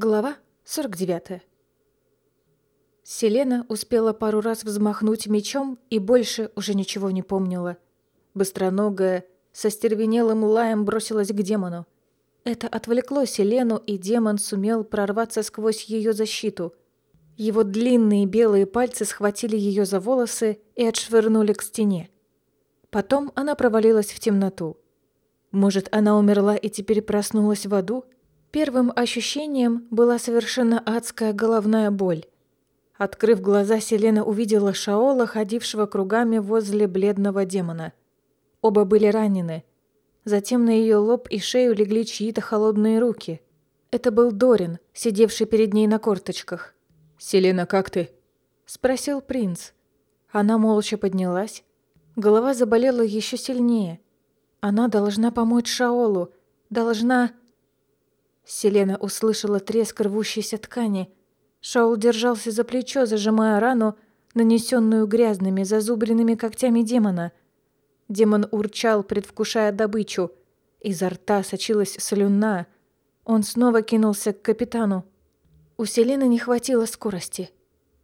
Глава 49. Селена успела пару раз взмахнуть мечом и больше уже ничего не помнила. Быстроногая, со стервенелым лаем бросилась к демону. Это отвлекло Селену, и демон сумел прорваться сквозь ее защиту. Его длинные белые пальцы схватили ее за волосы и отшвырнули к стене. Потом она провалилась в темноту. Может, она умерла и теперь проснулась в аду? Первым ощущением была совершенно адская головная боль. Открыв глаза, Селена увидела Шаола, ходившего кругами возле бледного демона. Оба были ранены. Затем на ее лоб и шею легли чьи-то холодные руки. Это был Дорин, сидевший перед ней на корточках. «Селена, как ты?» – спросил принц. Она молча поднялась. Голова заболела еще сильнее. Она должна помочь Шаолу. Должна... Селена услышала треск рвущейся ткани. Шаул держался за плечо, зажимая рану, нанесенную грязными, зазубренными когтями демона. Демон урчал, предвкушая добычу. Изо рта сочилась слюна. Он снова кинулся к капитану. У Селены не хватило скорости.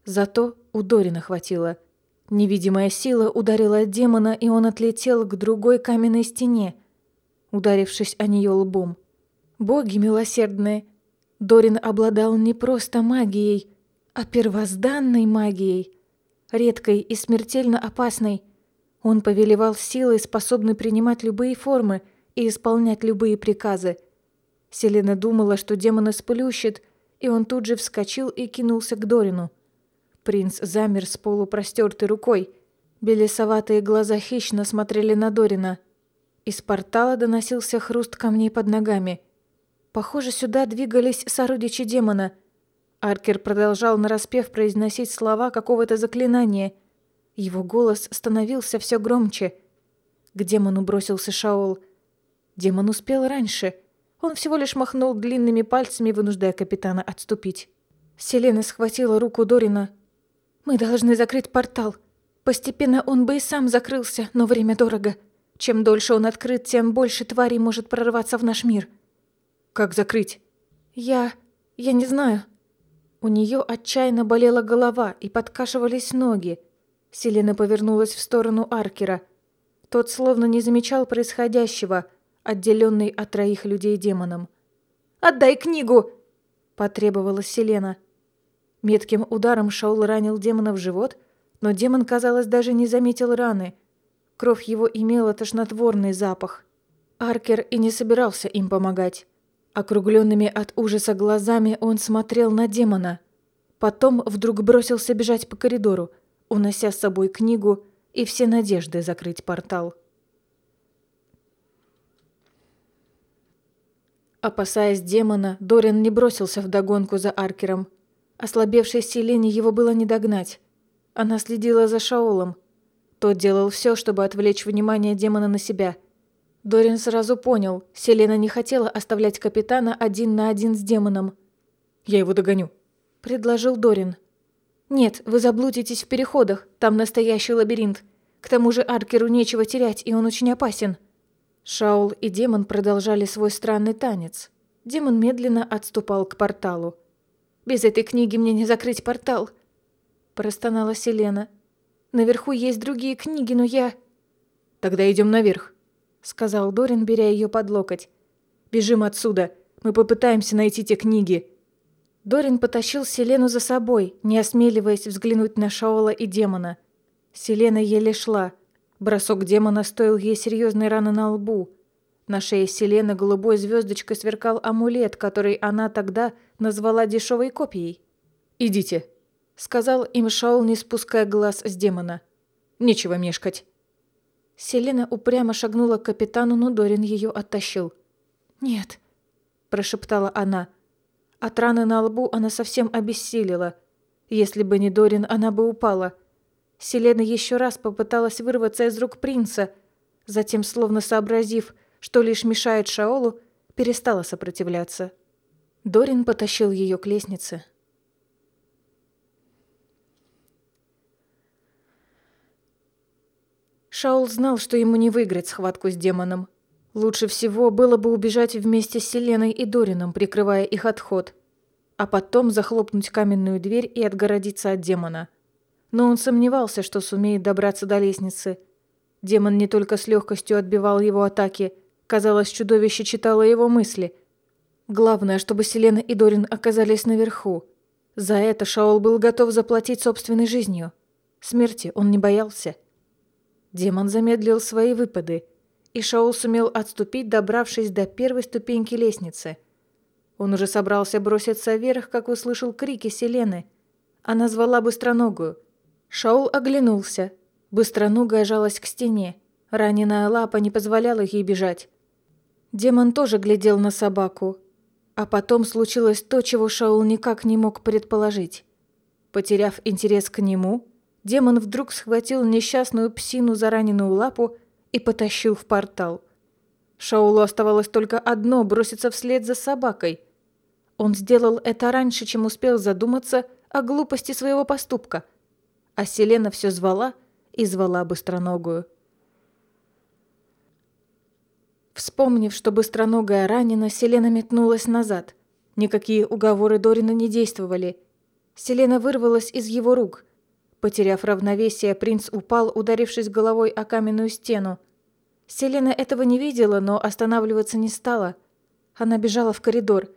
Зато у Дорина хватило. Невидимая сила ударила демона, и он отлетел к другой каменной стене, ударившись о нее лбом. Боги милосердные, Дорин обладал не просто магией, а первозданной магией, редкой и смертельно опасной. Он повелевал силой, способной принимать любые формы и исполнять любые приказы. Селена думала, что демона сплющит, и он тут же вскочил и кинулся к Дорину. Принц замер с полупростертой рукой. Белесоватые глаза хищно смотрели на Дорина. Из портала доносился хруст камней под ногами – Похоже, сюда двигались сородичи демона. Аркер продолжал нараспев произносить слова какого-то заклинания. Его голос становился все громче. К демону бросился Шаол. Демон успел раньше. Он всего лишь махнул длинными пальцами, вынуждая капитана отступить. Селена схватила руку Дорина. «Мы должны закрыть портал. Постепенно он бы и сам закрылся, но время дорого. Чем дольше он открыт, тем больше тварей может прорваться в наш мир». Как закрыть? Я... я не знаю. У нее отчаянно болела голова и подкашивались ноги. Селена повернулась в сторону Аркера. Тот словно не замечал происходящего, отделенный от троих людей демоном. «Отдай книгу!» – потребовала Селена. Метким ударом Шаул ранил демона в живот, но демон, казалось, даже не заметил раны. Кровь его имела тошнотворный запах. Аркер и не собирался им помогать. Округленными от ужаса глазами он смотрел на демона. Потом вдруг бросился бежать по коридору, унося с собой книгу и все надежды закрыть портал. Опасаясь демона, Дориан не бросился в догонку за Аркером. Ослабевшей Селене его было не догнать. Она следила за Шаолом. Тот делал все, чтобы отвлечь внимание демона на себя – Дорин сразу понял, Селена не хотела оставлять капитана один на один с демоном. «Я его догоню», — предложил Дорин. «Нет, вы заблудитесь в переходах, там настоящий лабиринт. К тому же Аркеру нечего терять, и он очень опасен». Шаул и демон продолжали свой странный танец. Демон медленно отступал к порталу. «Без этой книги мне не закрыть портал», – простонала Селена. «Наверху есть другие книги, но я...» «Тогда идем наверх», сказал Дорин, беря ее под локоть. «Бежим отсюда. Мы попытаемся найти те книги». Дорин потащил Селену за собой, не осмеливаясь взглянуть на Шаола и демона. Селена еле шла. Бросок демона стоил ей серьезной раны на лбу. На шее Селены голубой звездочкой сверкал амулет, который она тогда назвала дешевой копией. «Идите», — сказал им Шаол, не спуская глаз с демона. «Нечего мешкать». Селена упрямо шагнула к капитану, но Дорин ее оттащил. «Нет», – прошептала она. От раны на лбу она совсем обессилила. Если бы не Дорин, она бы упала. Селена еще раз попыталась вырваться из рук принца, затем, словно сообразив, что лишь мешает Шаолу, перестала сопротивляться. Дорин потащил ее к лестнице. Шаул знал, что ему не выиграть схватку с демоном. Лучше всего было бы убежать вместе с Селеной и Дорином, прикрывая их отход. а потом захлопнуть каменную дверь и отгородиться от демона. Но он сомневался, что сумеет добраться до лестницы. Демон не только с легкостью отбивал его атаки, казалось, чудовище читало его мысли. Главное, чтобы Селена и Дорин оказались наверху. За это Шаол был готов заплатить собственной жизнью. Смерти он не боялся. Демон замедлил свои выпады, и Шаол сумел отступить, добравшись до первой ступеньки лестницы. Он уже собрался броситься вверх, как услышал крики Селены. Она звала быстроногую. Шаул оглянулся. Быстроногая жалась к стене. Раненая лапа не позволяла ей бежать. Демон тоже глядел на собаку. А потом случилось то, чего Шаул никак не мог предположить. Потеряв интерес к нему, демон вдруг схватил несчастную псину за раненую лапу и потащил в портал. Шаулу оставалось только одно – броситься вслед за собакой. Он сделал это раньше, чем успел задуматься о глупости своего поступка. А Селена все звала и звала быстроногую. Вспомнив, что быстроногая ранена, Селена метнулась назад. Никакие уговоры Дорина не действовали. Селена вырвалась из его рук – Потеряв равновесие, принц упал, ударившись головой о каменную стену. Селена этого не видела, но останавливаться не стала. Она бежала в коридор.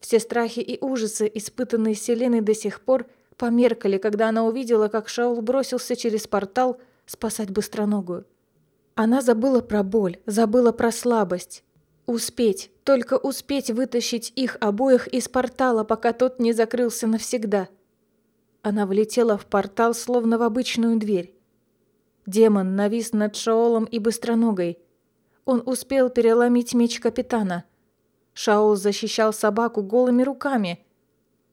Все страхи и ужасы, испытанные Селеной до сих пор, померкали, когда она увидела, как Шаул бросился через портал спасать быстроногую. Она забыла про боль, забыла про слабость. Успеть, только успеть вытащить их обоих из портала, пока тот не закрылся навсегда – она влетела в портал, словно в обычную дверь. Демон навис над Шаолом и Быстроногой. Он успел переломить меч капитана. Шаол защищал собаку голыми руками.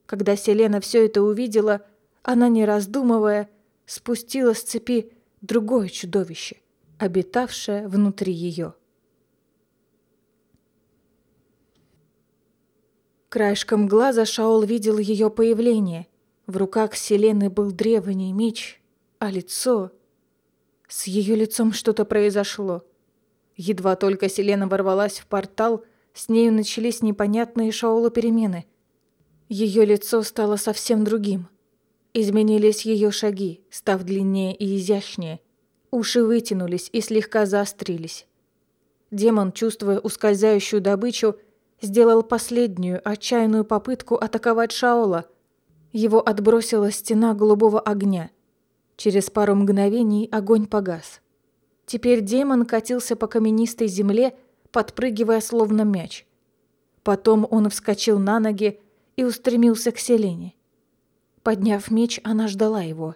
Когда Селена все это увидела, она, не раздумывая, спустила с цепи другое чудовище, обитавшее внутри ее. Краешком глаза Шаол видел ее появление – в руках Селены был древний меч, а лицо... С ее лицом что-то произошло. Едва только Селена ворвалась в портал, с нею начались непонятные Шаолу перемены. Ее лицо стало совсем другим. Изменились ее шаги, став длиннее и изящнее. Уши вытянулись и слегка заострились. Демон, чувствуя ускользающую добычу, сделал последнюю отчаянную попытку атаковать Шаола – его отбросила стена голубого огня. Через пару мгновений огонь погас. Теперь демон катился по каменистой земле, подпрыгивая словно мяч. Потом он вскочил на ноги и устремился к Селене. Подняв меч, она ждала его.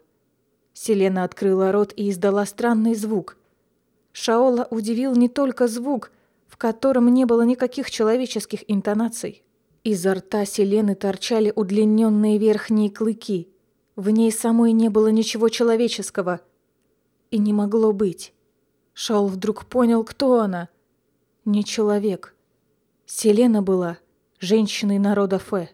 Селена открыла рот и издала странный звук. Шаола удивил не только звук, в котором не было никаких человеческих интонаций. Изо рта Селены торчали удлиненные верхние клыки. В ней самой не было ничего человеческого. И не могло быть. Шаул вдруг понял, кто она. Не человек. Селена была женщиной народа Фе.